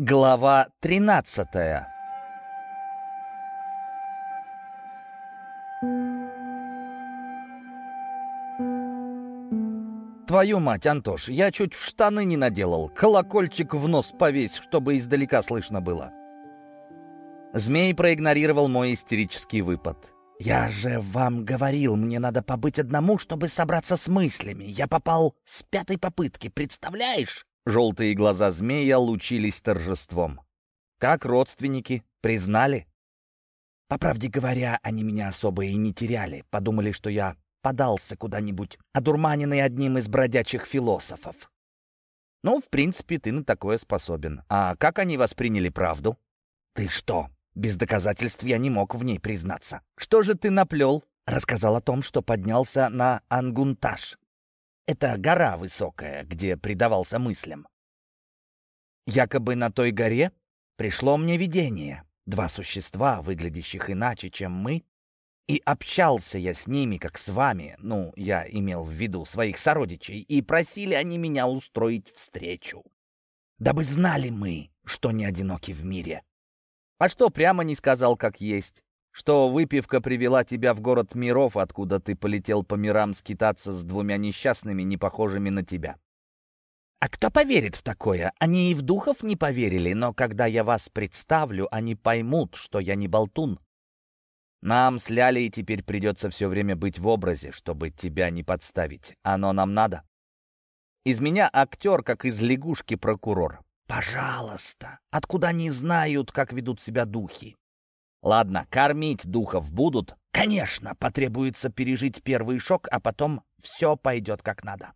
Глава 13 Твою мать, Антош, я чуть в штаны не наделал. Колокольчик в нос повесь, чтобы издалека слышно было. Змей проигнорировал мой истерический выпад. «Я же вам говорил, мне надо побыть одному, чтобы собраться с мыслями. Я попал с пятой попытки, представляешь?» Желтые глаза змея лучились торжеством. «Как родственники? Признали?» По правде говоря, они меня особо и не теряли. Подумали, что я подался куда-нибудь, одурманенный одним из бродячих философов. Ну, в принципе, ты на такое способен. А как они восприняли правду? Ты что? Без доказательств я не мог в ней признаться. Что же ты наплел? Рассказал о том, что поднялся на Ангунтаж. Это гора высокая, где предавался мыслям. Якобы на той горе пришло мне видение. Два существа, выглядящих иначе, чем мы, и общался я с ними, как с вами, ну, я имел в виду своих сородичей, и просили они меня устроить встречу. Дабы знали мы, что не одиноки в мире. А что прямо не сказал, как есть? Что выпивка привела тебя в город миров, откуда ты полетел по мирам скитаться с двумя несчастными, не похожими на тебя. А кто поверит в такое? Они и в духов не поверили, но когда я вас представлю, они поймут, что я не болтун. Нам с Лялей теперь придется все время быть в образе, чтобы тебя не подставить. Оно нам надо. Из меня актер, как из лягушки прокурор. Пожалуйста, откуда они знают, как ведут себя духи? Ладно, кормить духов будут? Конечно, потребуется пережить первый шок, а потом все пойдет как надо.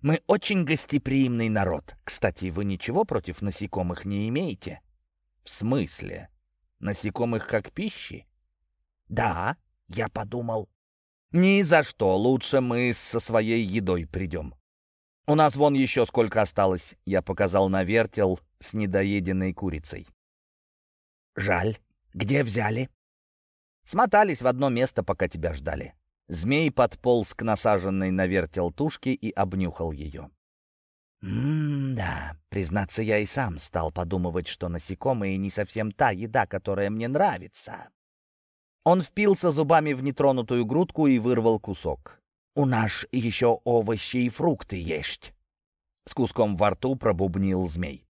Мы очень гостеприимный народ. Кстати, вы ничего против насекомых не имеете? В смысле? Насекомых как пищи? Да, я подумал. Ни за что, лучше мы со своей едой придем. У нас вон еще сколько осталось, я показал на вертел с недоеденной курицей. Жаль, «Где взяли?» «Смотались в одно место, пока тебя ждали». Змей подполз к насаженной на вертел тушке и обнюхал ее. «М-да, признаться, я и сам стал подумывать, что насекомые не совсем та еда, которая мне нравится». Он впился зубами в нетронутую грудку и вырвал кусок. «У нас еще овощи и фрукты есть». С куском во рту пробубнил змей.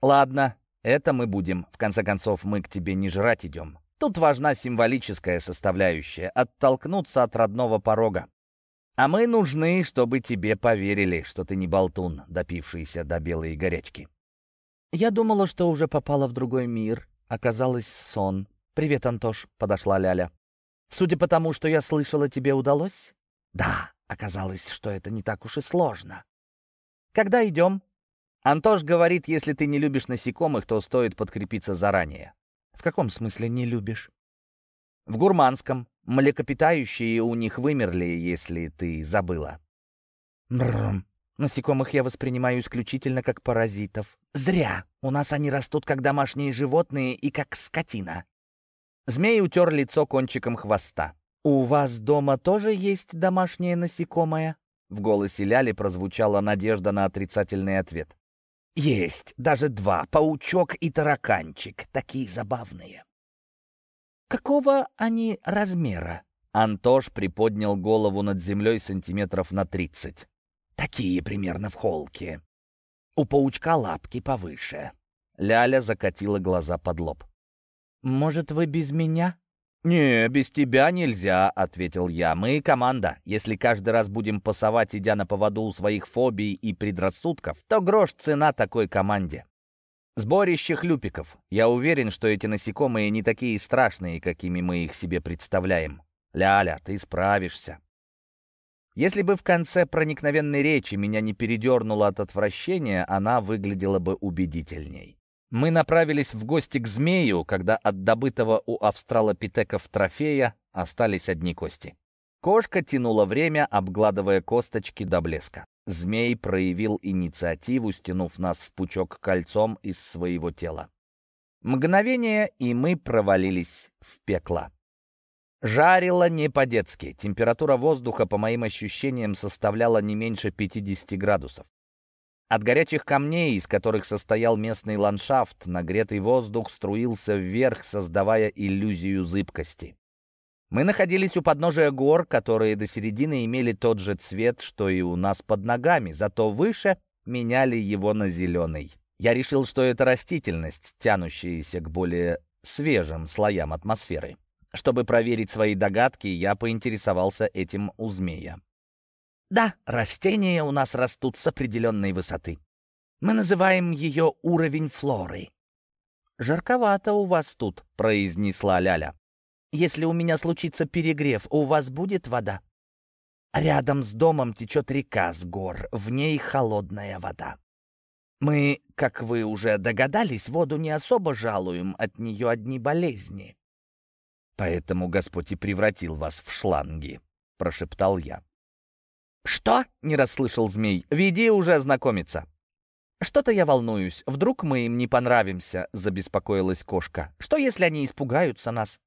«Ладно, это мы будем. В конце концов, мы к тебе не жрать идем. Тут важна символическая составляющая — оттолкнуться от родного порога. А мы нужны, чтобы тебе поверили, что ты не болтун, допившийся до белой горячки. Я думала, что уже попала в другой мир. Оказалось, сон. «Привет, Антош», — подошла Ляля. «Судя по тому, что я слышала, тебе удалось?» «Да, оказалось, что это не так уж и сложно». «Когда идем?» Антош говорит, если ты не любишь насекомых, то стоит подкрепиться заранее. В каком смысле не любишь? В гурманском. Млекопитающие у них вымерли, если ты забыла. Бррр. Насекомых я воспринимаю исключительно как паразитов. Зря. У нас они растут как домашние животные и как скотина. Змей утер лицо кончиком хвоста. «У вас дома тоже есть домашнее насекомое?» В голосе Ляли прозвучала надежда на отрицательный ответ. Есть, даже два, паучок и тараканчик, такие забавные. Какого они размера? Антош приподнял голову над землей сантиметров на тридцать. Такие примерно в холке. У паучка лапки повыше. Ляля закатила глаза под лоб. «Может, вы без меня?» «Не, без тебя нельзя», — ответил я. «Мы команда. Если каждый раз будем пасовать, идя на поводу у своих фобий и предрассудков, то грош цена такой команде». Сборище хлюпиков. Я уверен, что эти насекомые не такие страшные, какими мы их себе представляем. Ляля, ты справишься. Если бы в конце проникновенной речи меня не передернуло от отвращения, она выглядела бы убедительней. Мы направились в гости к змею, когда от добытого у австралопитеков трофея остались одни кости. Кошка тянула время, обгладывая косточки до блеска. Змей проявил инициативу, стянув нас в пучок кольцом из своего тела. Мгновение, и мы провалились в пекло. Жарило не по-детски. Температура воздуха, по моим ощущениям, составляла не меньше 50 градусов. От горячих камней, из которых состоял местный ландшафт, нагретый воздух струился вверх, создавая иллюзию зыбкости. Мы находились у подножия гор, которые до середины имели тот же цвет, что и у нас под ногами, зато выше меняли его на зеленый. Я решил, что это растительность, тянущаяся к более свежим слоям атмосферы. Чтобы проверить свои догадки, я поинтересовался этим у змея. Да, растения у нас растут с определенной высоты. Мы называем ее уровень флоры. «Жарковато у вас тут», — произнесла Ляля. «Если у меня случится перегрев, у вас будет вода?» Рядом с домом течет река с гор, в ней холодная вода. Мы, как вы уже догадались, воду не особо жалуем, от нее одни болезни. Поэтому Господь и превратил вас в шланги, — прошептал я. «Что?» — не расслышал змей. «Веди уже знакомиться». «Что-то я волнуюсь. Вдруг мы им не понравимся?» — забеспокоилась кошка. «Что, если они испугаются нас?»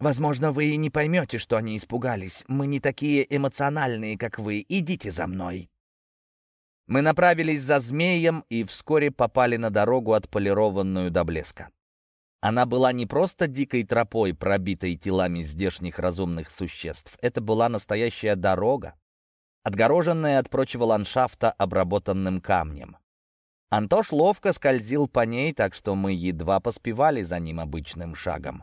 «Возможно, вы и не поймете, что они испугались. Мы не такие эмоциональные, как вы. Идите за мной». Мы направились за змеем и вскоре попали на дорогу, отполированную до блеска. Она была не просто дикой тропой, пробитой телами здешних разумных существ. Это была настоящая дорога, отгороженная от прочего ландшафта обработанным камнем. Антош ловко скользил по ней, так что мы едва поспевали за ним обычным шагом.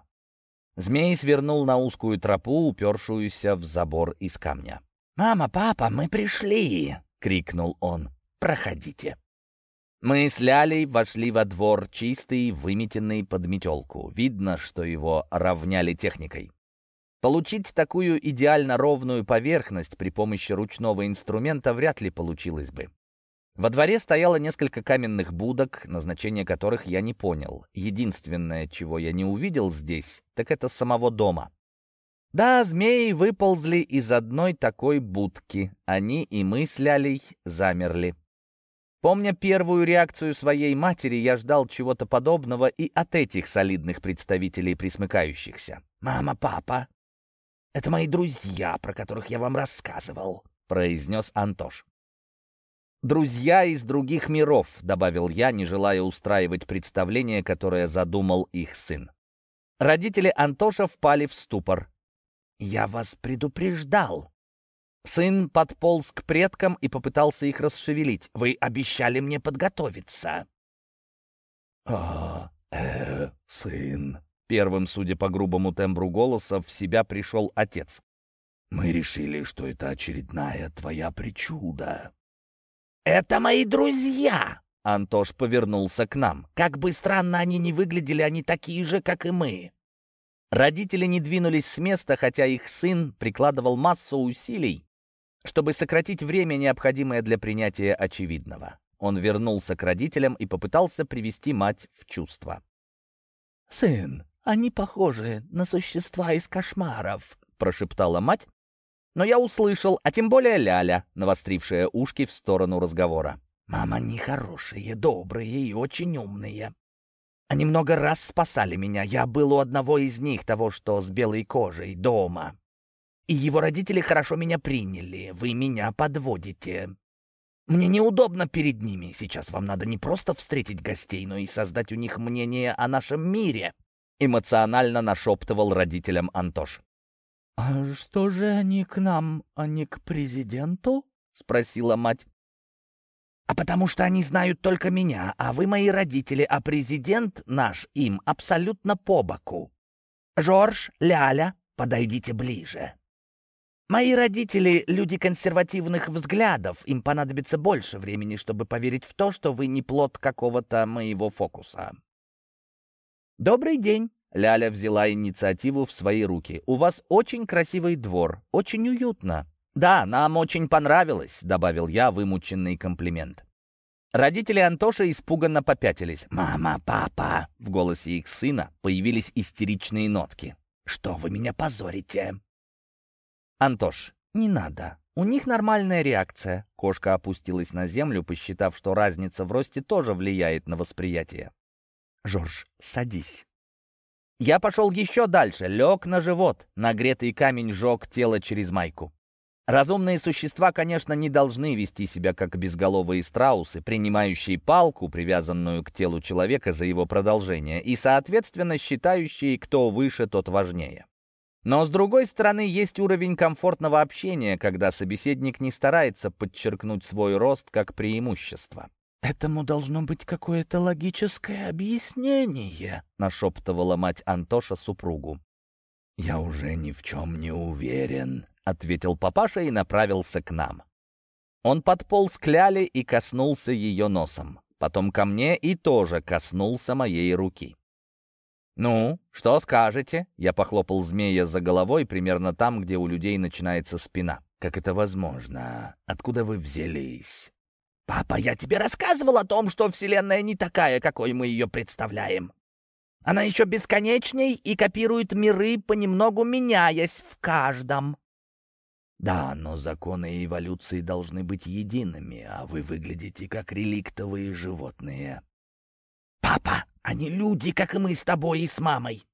Змей свернул на узкую тропу, упершуюся в забор из камня. «Мама, папа, мы пришли!» — крикнул он. «Проходите». Мы с Лялей вошли во двор, чистый, выметенный под метелку. Видно, что его равняли техникой. Получить такую идеально ровную поверхность при помощи ручного инструмента вряд ли получилось бы. Во дворе стояло несколько каменных будок, назначение которых я не понял. Единственное, чего я не увидел здесь, так это самого дома. Да, змеи выползли из одной такой будки. Они и мы с Лялей замерли. Помня первую реакцию своей матери, я ждал чего-то подобного и от этих солидных представителей присмыкающихся. «Мама, папа, это мои друзья, про которых я вам рассказывал», — произнес Антош. «Друзья из других миров», — добавил я, не желая устраивать представление, которое задумал их сын. Родители Антоша впали в ступор. «Я вас предупреждал». Сын подполз к предкам и попытался их расшевелить. «Вы обещали мне подготовиться». «А, э, сын», Первым, судя по грубому тембру голоса, в себя пришел отец. «Мы решили, что это очередная твоя причуда». «Это мои друзья!» Антош повернулся к нам. «Как бы странно они ни выглядели, они такие же, как и мы». Родители не двинулись с места, хотя их сын прикладывал массу усилий, чтобы сократить время, необходимое для принятия очевидного. Он вернулся к родителям и попытался привести мать в чувство. «Сын, «Они похожи на существа из кошмаров», — прошептала мать. Но я услышал, а тем более Ляля, навострившая ушки в сторону разговора. «Мама, они хорошие, добрые и очень умные. Они много раз спасали меня. Я был у одного из них, того, что с белой кожей, дома. И его родители хорошо меня приняли. Вы меня подводите. Мне неудобно перед ними. Сейчас вам надо не просто встретить гостей, но и создать у них мнение о нашем мире эмоционально нашептывал родителям Антош. «А что же они к нам, а не к президенту?» — спросила мать. «А потому что они знают только меня, а вы мои родители, а президент наш им абсолютно по боку. Жорж, Ляля, подойдите ближе. Мои родители — люди консервативных взглядов, им понадобится больше времени, чтобы поверить в то, что вы не плод какого-то моего фокуса. «Добрый день!» Ляля взяла инициативу в свои руки. «У вас очень красивый двор, очень уютно». «Да, нам очень понравилось», — добавил я вымученный комплимент. Родители Антоша испуганно попятились. «Мама, папа!» — в голосе их сына появились истеричные нотки. «Что вы меня позорите?» «Антош, не надо. У них нормальная реакция». Кошка опустилась на землю, посчитав, что разница в росте тоже влияет на восприятие. «Жорж, садись». Я пошел еще дальше, лег на живот. Нагретый камень жег тело через майку. Разумные существа, конечно, не должны вести себя как безголовые страусы, принимающие палку, привязанную к телу человека за его продолжение, и, соответственно, считающие, кто выше, тот важнее. Но, с другой стороны, есть уровень комфортного общения, когда собеседник не старается подчеркнуть свой рост как преимущество. «Этому должно быть какое-то логическое объяснение», — нашептывала мать Антоша супругу. «Я уже ни в чем не уверен», — ответил папаша и направился к нам. Он подполз к Ляле и коснулся ее носом. Потом ко мне и тоже коснулся моей руки. «Ну, что скажете?» Я похлопал змея за головой, примерно там, где у людей начинается спина. «Как это возможно? Откуда вы взялись?» «Папа, я тебе рассказывал о том, что Вселенная не такая, какой мы ее представляем. Она еще бесконечней и копирует миры, понемногу меняясь в каждом». «Да, но законы эволюции должны быть едиными, а вы выглядите как реликтовые животные». «Папа, они люди, как и мы с тобой и с мамой.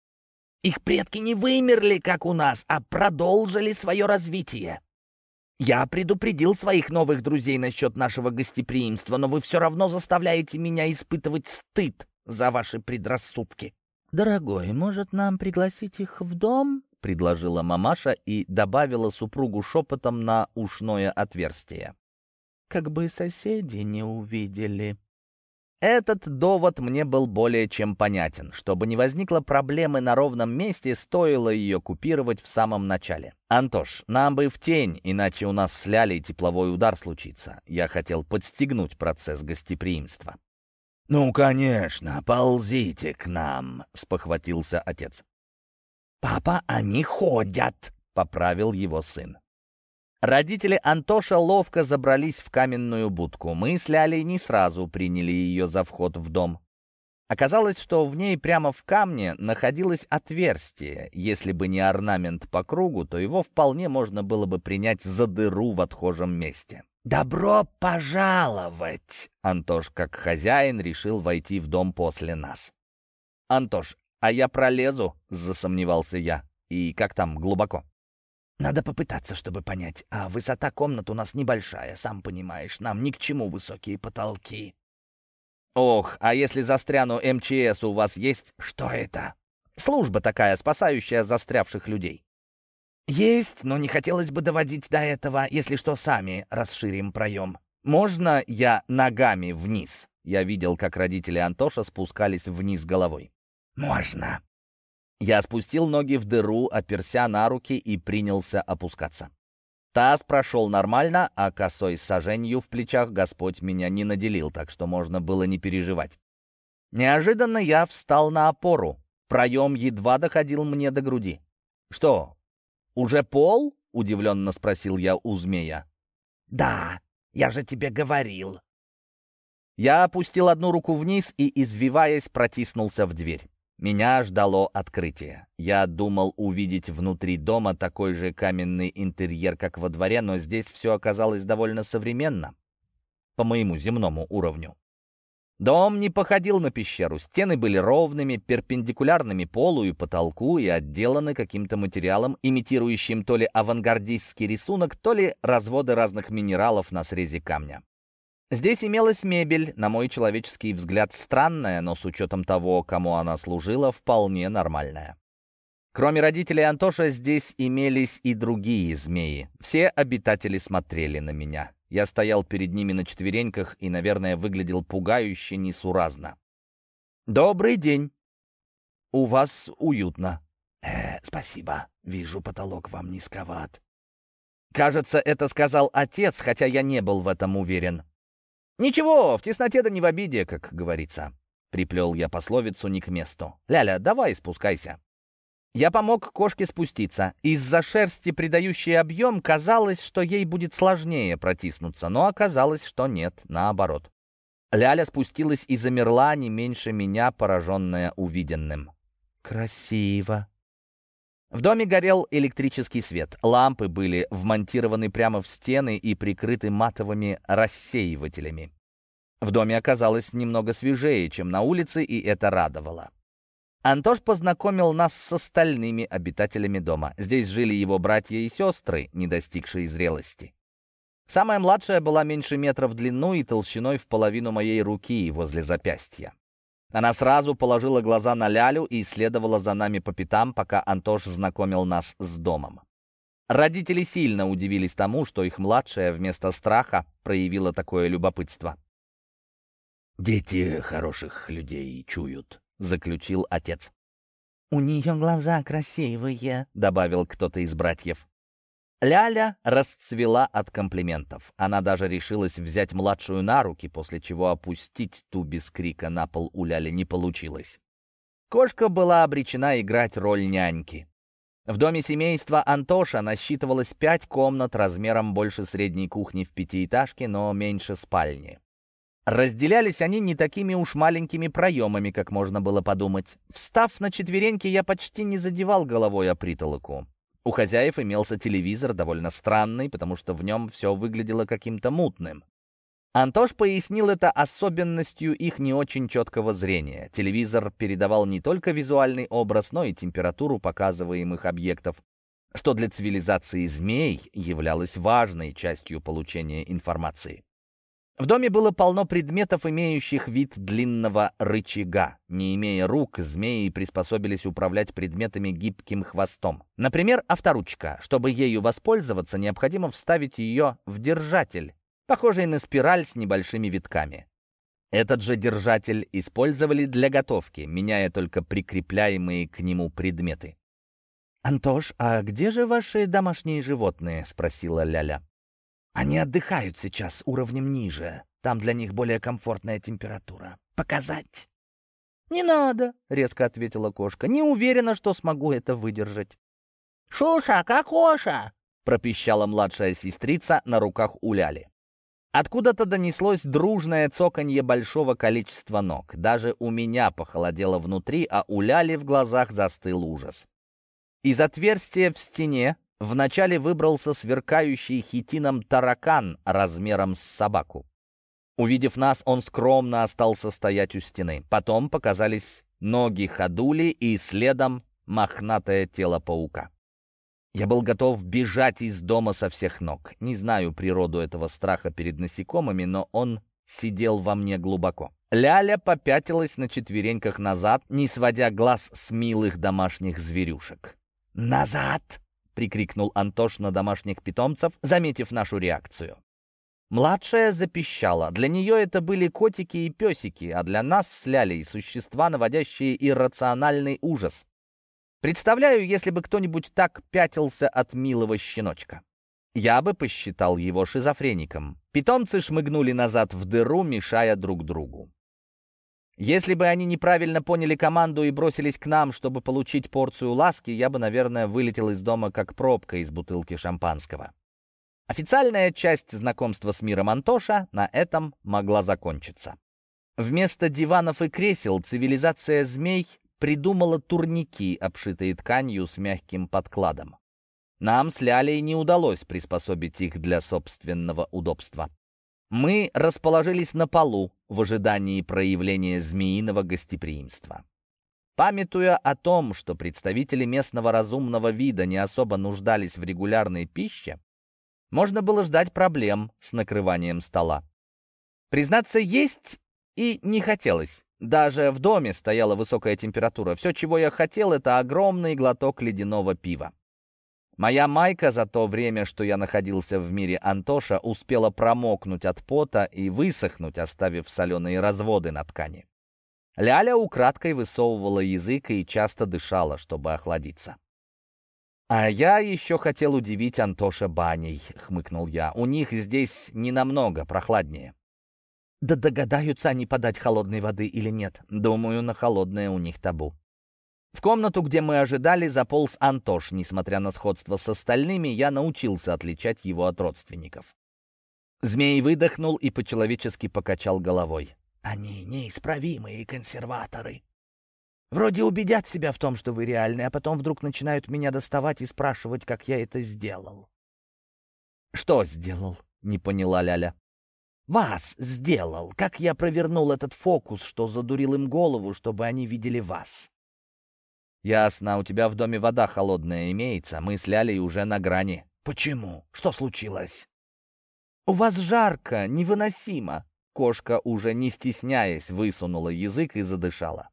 Их предки не вымерли, как у нас, а продолжили свое развитие. Я предупредил своих новых друзей насчет нашего гостеприимства, но вы все равно заставляете меня испытывать стыд за ваши предрассудки». «Дорогой, может, нам пригласить их в дом?» — предложила мамаша и добавила супругу шепотом на ушное отверстие. «Как бы соседи не увидели». Этот довод мне был более чем понятен. Чтобы не возникло проблемы на ровном месте, стоило ее купировать в самом начале. «Антош, нам бы в тень, иначе у нас с Лялей тепловой удар случится. Я хотел подстегнуть процесс гостеприимства». «Ну, конечно, ползите к нам», — спохватился отец. «Папа, они ходят», — поправил его сын. Родители Антоша ловко забрались в каменную будку. Мы с Лялей не сразу приняли ее за вход в дом. Оказалось, что в ней прямо в камне находилось отверстие. Если бы не орнамент по кругу, то его вполне можно было бы принять за дыру в отхожем месте. «Добро пожаловать!» Антош, как хозяин, решил войти в дом после нас. «Антош, а я пролезу?» — засомневался я. «И как там, глубоко?» Надо попытаться, чтобы понять. А высота комнат у нас небольшая, сам понимаешь. Нам ни к чему высокие потолки. Ох, а если застряну МЧС у вас есть? Что это? Служба такая, спасающая застрявших людей. Есть, но не хотелось бы доводить до этого, если что, сами расширим проем. Можно я ногами вниз? Я видел, как родители Антоша спускались вниз головой. Можно. Я спустил ноги в дыру, оперся на руки и принялся опускаться. Таз прошел нормально, а косой саженью в плечах Господь меня не наделил, так что можно было не переживать. Неожиданно я встал на опору. Проем едва доходил мне до груди. «Что, уже пол?» — удивленно спросил я у змея. «Да, я же тебе говорил». Я опустил одну руку вниз и, извиваясь, протиснулся в дверь. Меня ждало открытие. Я думал увидеть внутри дома такой же каменный интерьер, как во дворе, но здесь все оказалось довольно современно, по моему земному уровню. Дом не походил на пещеру. Стены были ровными, перпендикулярными полу и потолку и отделаны каким-то материалом, имитирующим то ли авангардистский рисунок, то ли разводы разных минералов на срезе камня. Здесь имелась мебель, на мой человеческий взгляд, странная, но с учетом того, кому она служила, вполне нормальная. Кроме родителей Антоша, здесь имелись и другие змеи. Все обитатели смотрели на меня. Я стоял перед ними на четвереньках и, наверное, выглядел пугающе несуразно. «Добрый день. У вас уютно». «Э, спасибо. Вижу, потолок вам низковат». Кажется, это сказал отец, хотя я не был в этом уверен. «Ничего, в тесноте да не в обиде, как говорится». Приплел я пословицу не к месту. «Ляля, давай спускайся». Я помог кошке спуститься. Из-за шерсти, придающей объем, казалось, что ей будет сложнее протиснуться, но оказалось, что нет, наоборот. Ляля спустилась и замерла не меньше меня, пораженная увиденным. «Красиво», в доме горел электрический свет. Лампы были вмонтированы прямо в стены и прикрыты матовыми рассеивателями. В доме оказалось немного свежее, чем на улице, и это радовало. Антош познакомил нас с остальными обитателями дома. Здесь жили его братья и сестры, не достигшие зрелости. Самая младшая была меньше метра в длину и толщиной в половину моей руки возле запястья. Она сразу положила глаза на Лялю и следовала за нами по пятам, пока Антош знакомил нас с домом. Родители сильно удивились тому, что их младшая вместо страха проявила такое любопытство. «Дети хороших людей чуют», — заключил отец. «У нее глаза красивые», — добавил кто-то из братьев. Ляля расцвела от комплиментов. Она даже решилась взять младшую на руки, после чего опустить ту без крика на пол у Ляли не получилось. Кошка была обречена играть роль няньки. В доме семейства Антоша насчитывалось пять комнат размером больше средней кухни в пятиэтажке, но меньше спальни. Разделялись они не такими уж маленькими проемами, как можно было подумать. Встав на четвереньки, я почти не задевал головой о притолоку. У хозяев имелся телевизор, довольно странный, потому что в нем все выглядело каким-то мутным. Антош пояснил это особенностью их не очень четкого зрения. Телевизор передавал не только визуальный образ, но и температуру показываемых объектов, что для цивилизации змей являлось важной частью получения информации. В доме было полно предметов, имеющих вид длинного рычага. Не имея рук, змеи приспособились управлять предметами гибким хвостом. Например, авторучка. Чтобы ею воспользоваться, необходимо вставить ее в держатель, похожий на спираль с небольшими витками. Этот же держатель использовали для готовки, меняя только прикрепляемые к нему предметы. «Антош, а где же ваши домашние животные?» — спросила Ляля. Они отдыхают сейчас уровнем ниже. Там для них более комфортная температура. Показать?» «Не надо», — резко ответила кошка. «Не уверена, что смогу это выдержать». «Шуша, кокоша!» — пропищала младшая сестрица на руках у Ляли. Откуда-то донеслось дружное цоканье большого количества ног. Даже у меня похолодело внутри, а у Ляли в глазах застыл ужас. Из отверстия в стене Вначале выбрался сверкающий хитином таракан размером с собаку. Увидев нас, он скромно остался стоять у стены. Потом показались ноги ходули и следом мохнатое тело паука. Я был готов бежать из дома со всех ног. Не знаю природу этого страха перед насекомыми, но он сидел во мне глубоко. Ляля попятилась на четвереньках назад, не сводя глаз с милых домашних зверюшек. «Назад!» Прикрикнул Антош на домашних питомцев, заметив нашу реакцию. Младшая запищала. Для нее это были котики и песики, а для нас с Лялей существа, наводящие иррациональный ужас. Представляю, если бы кто-нибудь так пятился от милого щеночка. Я бы посчитал его шизофреником. Питомцы шмыгнули назад в дыру, мешая друг другу. Если бы они неправильно поняли команду и бросились к нам, чтобы получить порцию ласки, я бы, наверное, вылетел из дома как пробка из бутылки шампанского. Официальная часть знакомства с миром Антоша на этом могла закончиться. Вместо диванов и кресел цивилизация змей придумала турники, обшитые тканью с мягким подкладом. Нам с Лялей не удалось приспособить их для собственного удобства. Мы расположились на полу в ожидании проявления змеиного гостеприимства. Памятуя о том, что представители местного разумного вида не особо нуждались в регулярной пище, можно было ждать проблем с накрыванием стола. Признаться, есть и не хотелось. Даже в доме стояла высокая температура. Все, чего я хотел, это огромный глоток ледяного пива. Моя майка за то время, что я находился в мире Антоша, успела промокнуть от пота и высохнуть, оставив соленые разводы на ткани. Ляля украдкой высовывала язык и часто дышала, чтобы охладиться. «А я еще хотел удивить Антоша баней», — хмыкнул я. «У них здесь не намного прохладнее». «Да догадаются они подать холодной воды или нет? Думаю, на холодное у них табу». В комнату, где мы ожидали, заполз Антош. Несмотря на сходство с остальными, я научился отличать его от родственников. Змей выдохнул и по-человечески покачал головой. «Они неисправимые консерваторы. Вроде убедят себя в том, что вы реальны, а потом вдруг начинают меня доставать и спрашивать, как я это сделал». «Что сделал?» — не поняла Ляля. «Вас сделал. Как я провернул этот фокус, что задурил им голову, чтобы они видели вас?» «Ясно, у тебя в доме вода холодная имеется. Мы с Лялей уже на грани». «Почему? Что случилось?» «У вас жарко, невыносимо!» Кошка, уже не стесняясь, высунула язык и задышала.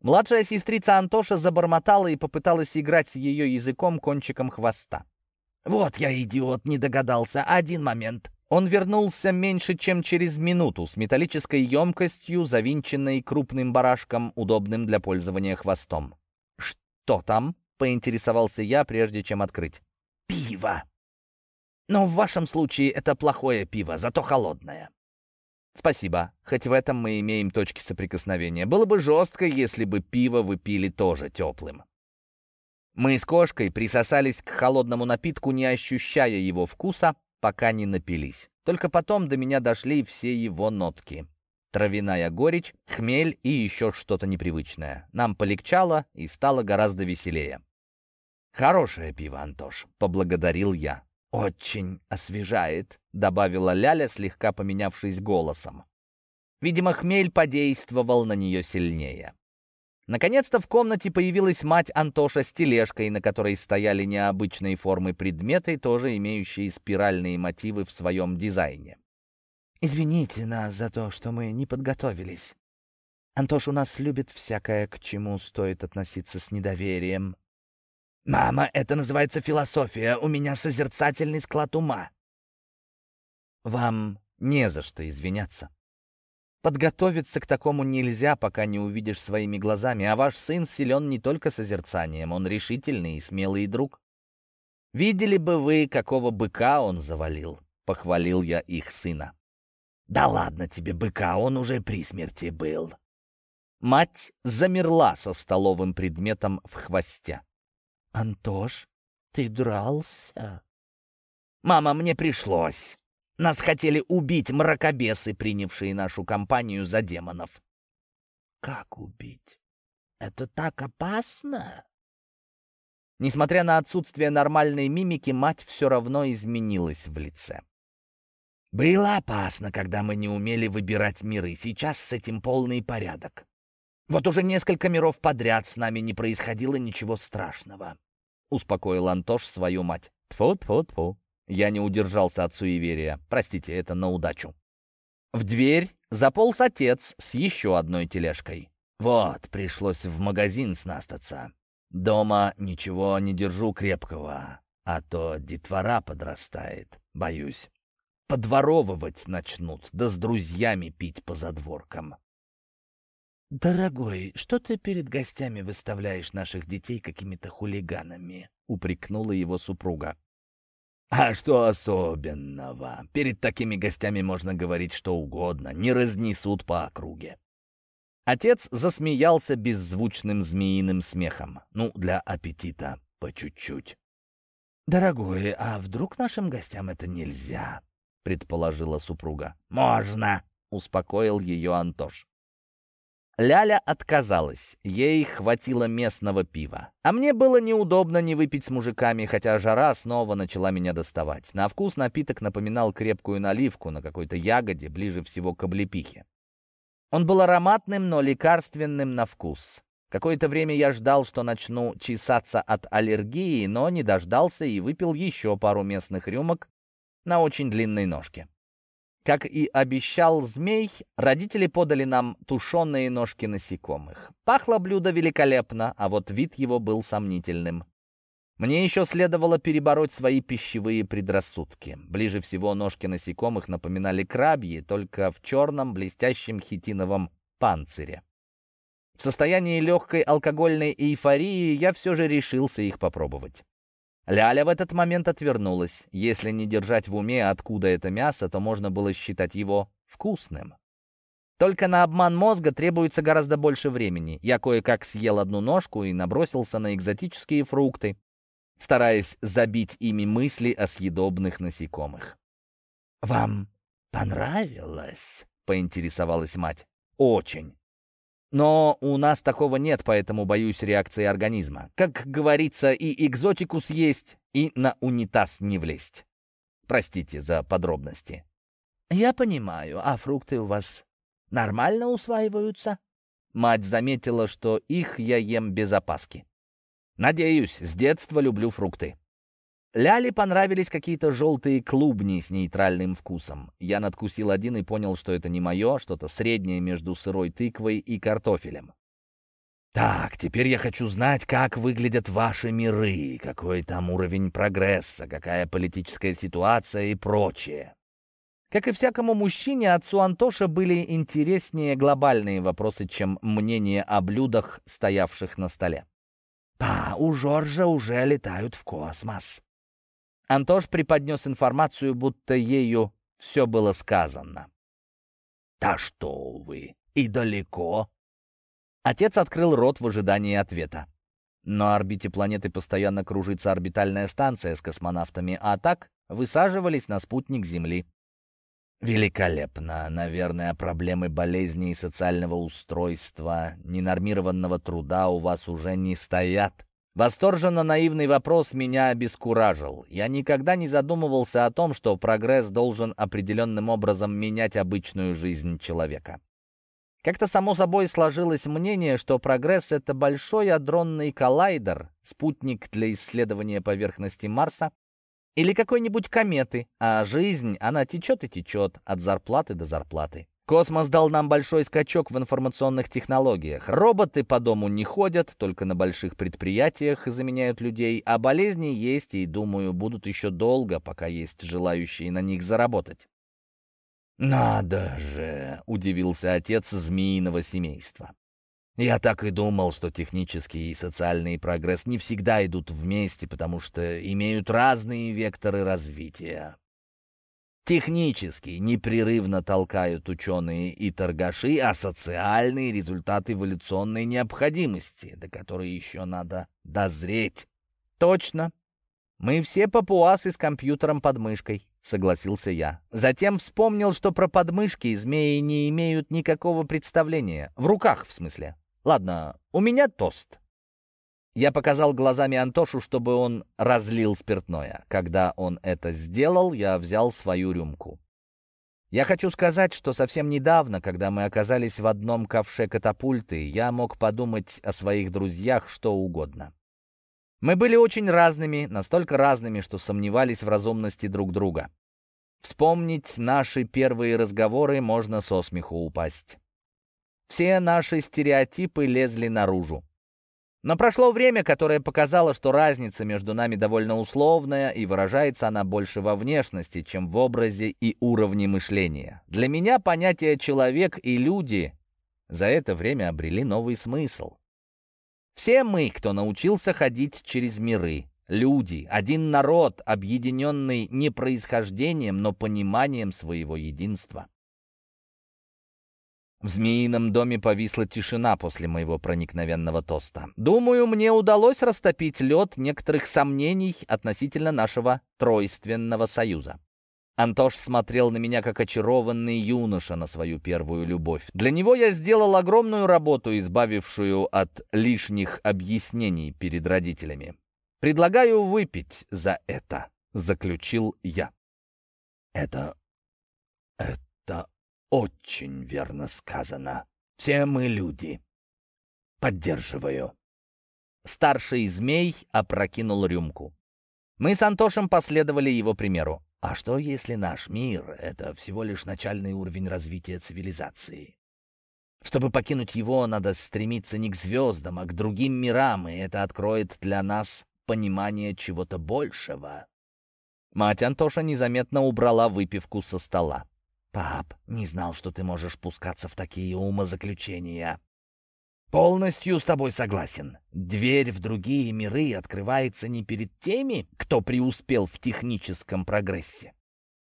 Младшая сестрица Антоша забормотала и попыталась играть с ее языком кончиком хвоста. «Вот я, идиот, не догадался. Один момент». Он вернулся меньше, чем через минуту, с металлической емкостью, завинченной крупным барашком, удобным для пользования хвостом. «Что там?» — поинтересовался я, прежде чем открыть. «Пиво. Но в вашем случае это плохое пиво, зато холодное». «Спасибо. Хоть в этом мы имеем точки соприкосновения. Было бы жестко, если бы пиво вы пили тоже теплым». Мы с кошкой присосались к холодному напитку, не ощущая его вкуса, пока не напились. Только потом до меня дошли все его нотки. Травяная горечь, хмель и еще что-то непривычное. Нам полегчало и стало гораздо веселее. «Хорошее пиво, Антош», — поблагодарил я. «Очень освежает», — добавила Ляля, слегка поменявшись голосом. Видимо, хмель подействовал на нее сильнее. Наконец-то в комнате появилась мать Антоша с тележкой, на которой стояли необычной формы предметы, тоже имеющие спиральные мотивы в своем дизайне. «Извините нас за то, что мы не подготовились. Антош у нас любит всякое, к чему стоит относиться с недоверием. «Мама, это называется философия. У меня созерцательный склад ума». «Вам не за что извиняться. Подготовиться к такому нельзя, пока не увидишь своими глазами, а ваш сын силен не только созерцанием, он решительный и смелый друг. Видели бы вы, какого быка он завалил?» — похвалил я их сына. «Да ладно тебе, быка, он уже при смерти был». Мать замерла со столовым предметом в хвосте. «Антош, ты дрался?» «Мама, мне пришлось. Нас хотели убить мракобесы, принявшие нашу компанию за демонов». «Как убить? Это так опасно?» Несмотря на отсутствие нормальной мимики, мать все равно изменилась в лице. «Было опасно, когда мы не умели выбирать миры. Сейчас с этим полный порядок. Вот уже несколько миров подряд с нами не происходило ничего страшного. Успокоил Антош свою мать. Тфу-тфу-тфу. Я не удержался от суеверия. Простите, это на удачу. В дверь заполз отец с еще одной тележкой. Вот, пришлось в магазин снастаться. Дома ничего не держу крепкого, а то детвора подрастает, боюсь. Подворовывать начнут, да с друзьями пить по задворкам. «Дорогой, что ты перед гостями выставляешь наших детей какими-то хулиганами?» — упрекнула его супруга. «А что особенного? Перед такими гостями можно говорить что угодно, не разнесут по округе». Отец засмеялся беззвучным змеиным смехом. Ну, для аппетита по чуть-чуть. «Дорогой, а вдруг нашим гостям это нельзя?» — предположила супруга. «Можно!» — успокоил ее Антош. Ляля отказалась, ей хватило местного пива. А мне было неудобно не выпить с мужиками, хотя жара снова начала меня доставать. На вкус напиток напоминал крепкую наливку на какой-то ягоде, ближе всего к облепихе. Он был ароматным, но лекарственным на вкус. Какое-то время я ждал, что начну чесаться от аллергии, но не дождался и выпил еще пару местных рюмок на очень длинной ножке. Как и обещал змей, родители подали нам тушеные ножки насекомых. Пахло блюдо великолепно, а вот вид его был сомнительным. Мне еще следовало перебороть свои пищевые предрассудки. Ближе всего ножки насекомых напоминали крабьи, только в черном блестящем хитиновом панцире. В состоянии легкой алкогольной эйфории я все же решился их попробовать. Ляля в этот момент отвернулась. Если не держать в уме, откуда это мясо, то можно было считать его вкусным. Только на обман мозга требуется гораздо больше времени. Я кое-как съел одну ножку и набросился на экзотические фрукты, стараясь забить ими мысли о съедобных насекомых. «Вам понравилось?» — поинтересовалась мать. «Очень. Но у нас такого нет, поэтому боюсь реакции организма. Как говорится, и экзотику съесть, и на унитаз не влезть. Простите за подробности. Я понимаю, а фрукты у вас нормально усваиваются? Мать заметила, что их я ем без опаски. Надеюсь, с детства люблю фрукты. Ляле понравились какие-то желтые клубни с нейтральным вкусом. Я надкусил один и понял, что это не мое, что-то среднее между сырой тыквой и картофелем. Так, теперь я хочу знать, как выглядят ваши миры, какой там уровень прогресса, какая политическая ситуация и прочее. Как и всякому мужчине, отцу Антоша были интереснее глобальные вопросы, чем мнение о блюдах, стоявших на столе. «Да, у Жоржа уже летают в космос». Антош преподнес информацию, будто ею все было сказано. «Да что вы! И далеко?» Отец открыл рот в ожидании ответа. На орбите планеты постоянно кружится орбитальная станция с космонавтами, а так высаживались на спутник Земли. Великолепно. Наверное, проблемы болезни и социального устройства, ненормированного труда у вас уже не стоят. Восторженно наивный вопрос меня обескуражил. Я никогда не задумывался о том, что прогресс должен определенным образом менять обычную жизнь человека. Как-то само собой сложилось мнение, что прогресс — это большой адронный коллайдер, спутник для исследования поверхности Марса, или какой-нибудь кометы, а жизнь, она течет и течет, от зарплаты до зарплаты. Космос дал нам большой скачок в информационных технологиях. Роботы по дому не ходят, только на больших предприятиях заменяют людей, а болезни есть и, думаю, будут еще долго, пока есть желающие на них заработать. «Надо же!» — удивился отец змеиного семейства. Я так и думал, что технический и социальный прогресс не всегда идут вместе, потому что имеют разные векторы развития. Технический непрерывно толкают ученые и торгаши, а социальный — результат эволюционной необходимости, до которой еще надо дозреть. Точно. Мы все папуасы с компьютером под мышкой, согласился я. Затем вспомнил, что про подмышки змеи не имеют никакого представления. В руках, в смысле. Ладно, у меня тост. Я показал глазами Антошу, чтобы он разлил спиртное. Когда он это сделал, я взял свою рюмку. Я хочу сказать, что совсем недавно, когда мы оказались в одном ковше катапульты, я мог подумать о своих друзьях что угодно. Мы были очень разными, настолько разными, что сомневались в разумности друг друга. Вспомнить наши первые разговоры можно со смеху упасть. Все наши стереотипы лезли наружу. Но прошло время, которое показало, что разница между нами довольно условная, и выражается она больше во внешности, чем в образе и уровне мышления. Для меня понятия «человек» и «люди» за это время обрели новый смысл. Все мы, кто научился ходить через миры, люди, один народ, объединенный не происхождением, но пониманием своего единства. В змеином доме повисла тишина после моего проникновенного тоста. Думаю, мне удалось растопить лед некоторых сомнений относительно нашего тройственного союза. Антош смотрел на меня как очарованный юноша на свою первую любовь. Для него я сделал огромную работу, избавившую от лишних объяснений перед родителями. «Предлагаю выпить за это», — заключил я. «Это... это очень верно сказано. Все мы люди. Поддерживаю. Старший змей опрокинул рюмку. Мы с Антошем последовали его примеру. А что, если наш мир — это всего лишь начальный уровень развития цивилизации? Чтобы покинуть его, надо стремиться не к звездам, а к другим мирам, и это откроет для нас понимание чего-то большего. Мать Антоша незаметно убрала выпивку со стола. «Пап, не знал, что ты можешь пускаться в такие умозаключения». «Полностью с тобой согласен. Дверь в другие миры открывается не перед теми, кто преуспел в техническом прогрессе,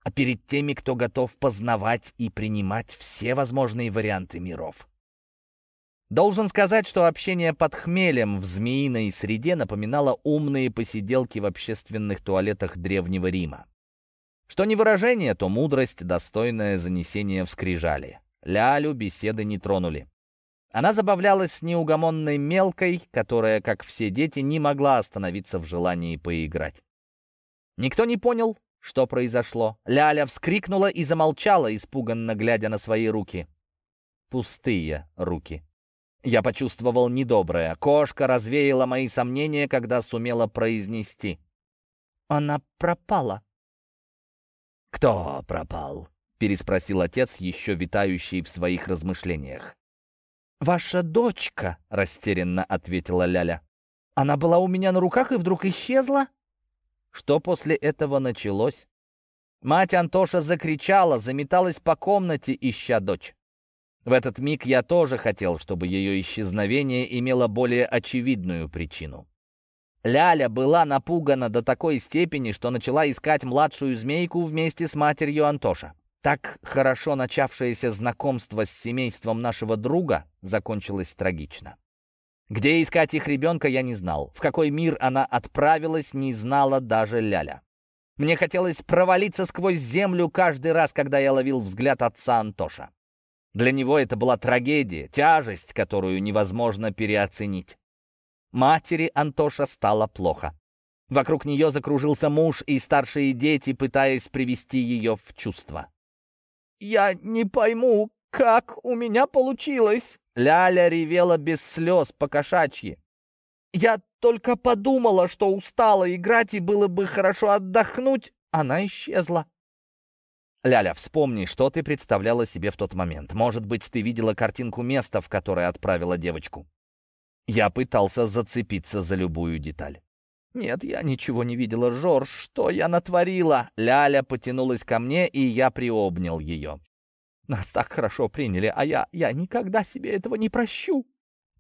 а перед теми, кто готов познавать и принимать все возможные варианты миров». Должен сказать, что общение под хмелем в змеиной среде напоминало умные посиделки в общественных туалетах Древнего Рима. Что не выражение, то мудрость, достойное занесения в скрижали. Лялю беседы не тронули. Она забавлялась с неугомонной мелкой, которая, как все дети, не могла остановиться в желании поиграть. Никто не понял, что произошло. Ляля вскрикнула и замолчала, испуганно глядя на свои руки. Пустые руки. Я почувствовал недоброе. Кошка развеяла мои сомнения, когда сумела произнести. «Она пропала». «Кто пропал?» — переспросил отец, еще витающий в своих размышлениях. «Ваша дочка», — растерянно ответила Ляля. «Она была у меня на руках и вдруг исчезла?» Что после этого началось? Мать Антоша закричала, заметалась по комнате, ища дочь. В этот миг я тоже хотел, чтобы ее исчезновение имело более очевидную причину. Ляля была напугана до такой степени, что начала искать младшую змейку вместе с матерью Антоша. Так хорошо начавшееся знакомство с семейством нашего друга закончилось трагично. Где искать их ребенка, я не знал. В какой мир она отправилась, не знала даже Ляля. Мне хотелось провалиться сквозь землю каждый раз, когда я ловил взгляд отца Антоша. Для него это была трагедия, тяжесть, которую невозможно переоценить. Матери Антоша стало плохо. Вокруг нее закружился муж и старшие дети, пытаясь привести ее в чувство. «Я не пойму, как у меня получилось!» Ляля ревела без слез по-кошачьи. «Я только подумала, что устала играть и было бы хорошо отдохнуть. Она исчезла. «Ляля, вспомни, что ты представляла себе в тот момент. Может быть, ты видела картинку места, в которое отправила девочку?» Я пытался зацепиться за любую деталь. «Нет, я ничего не видела, Жорж. Что я натворила?» Ляля потянулась ко мне, и я приобнял ее. «Нас так хорошо приняли, а я... я никогда себе этого не прощу!»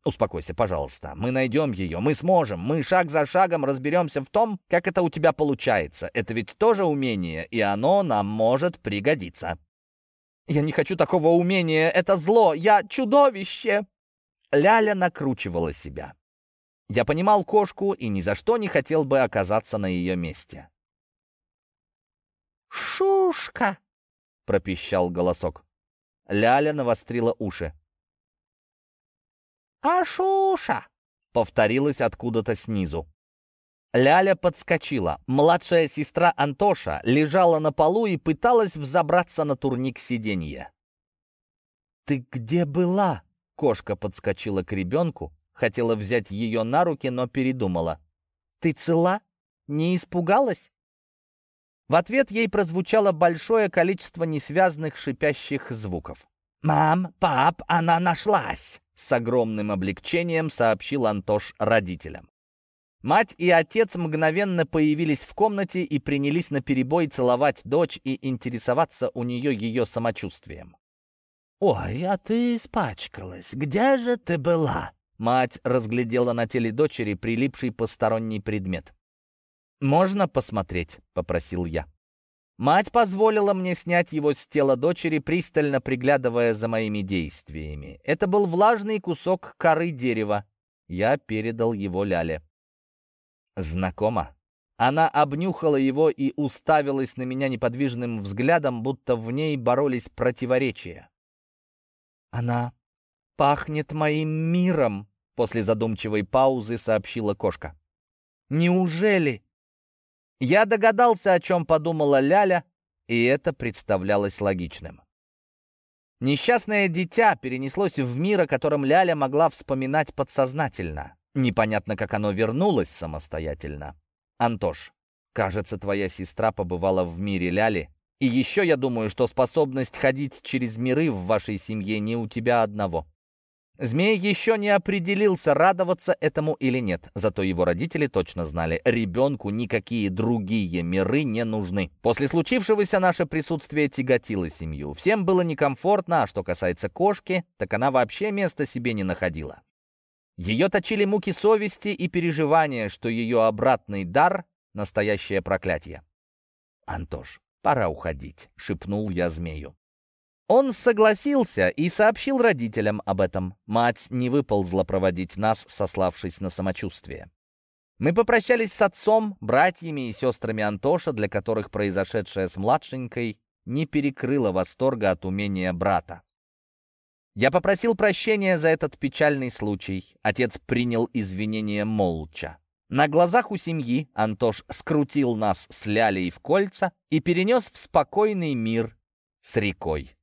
«Успокойся, пожалуйста. Мы найдем ее, мы сможем. Мы шаг за шагом разберемся в том, как это у тебя получается. Это ведь тоже умение, и оно нам может пригодиться». «Я не хочу такого умения. Это зло. Я чудовище!» Ляля накручивала себя. Я понимал кошку и ни за что не хотел бы оказаться на ее месте. «Шушка!» — пропищал голосок. Ляля навострила уши. «Ашуша!» — повторилось откуда-то снизу. Ляля подскочила. Младшая сестра Антоша лежала на полу и пыталась взобраться на турник сиденья. «Ты где была?» Кошка подскочила к ребенку, хотела взять ее на руки, но передумала. «Ты цела? Не испугалась?» В ответ ей прозвучало большое количество несвязных шипящих звуков. «Мам, пап, она нашлась!» С огромным облегчением сообщил Антош родителям. Мать и отец мгновенно появились в комнате и принялись наперебой целовать дочь и интересоваться у нее ее самочувствием. «Ой, а ты испачкалась. Где же ты была?» Мать разглядела на теле дочери прилипший посторонний предмет. «Можно посмотреть?» — попросил я. Мать позволила мне снять его с тела дочери, пристально приглядывая за моими действиями. Это был влажный кусок коры дерева. Я передал его Ляле. Знакомо. Она обнюхала его и уставилась на меня неподвижным взглядом, будто в ней боролись противоречия. «Она пахнет моим миром», — после задумчивой паузы сообщила кошка. «Неужели?» Я догадался, о чем подумала Ляля, и это представлялось логичным. Несчастное дитя перенеслось в мир, о котором Ляля могла вспоминать подсознательно. Непонятно, как оно вернулось самостоятельно. Антош, кажется, твоя сестра побывала в мире Ляли. И еще я думаю, что способность ходить через миры в вашей семье не у тебя одного. Змей еще не определился, радоваться этому или нет, зато его родители точно знали, ребенку никакие другие миры не нужны. После случившегося наше присутствие тяготило семью. Всем было некомфортно, а что касается кошки, так она вообще места себе не находила. Ее точили муки совести и переживания, что ее обратный дар — настоящее проклятие. «Антош, пора уходить», — шепнул я змею. Он согласился и сообщил родителям об этом. Мать не выползла проводить нас, сославшись на самочувствие. Мы попрощались с отцом, братьями и сестрами Антоша, для которых произошедшее с младшенькой не перекрыло восторга от умения брата. Я попросил прощения за этот печальный случай. Отец принял извинения молча. На глазах у семьи Антош скрутил нас с Лялей в кольца и перенес в спокойный мир с рекой.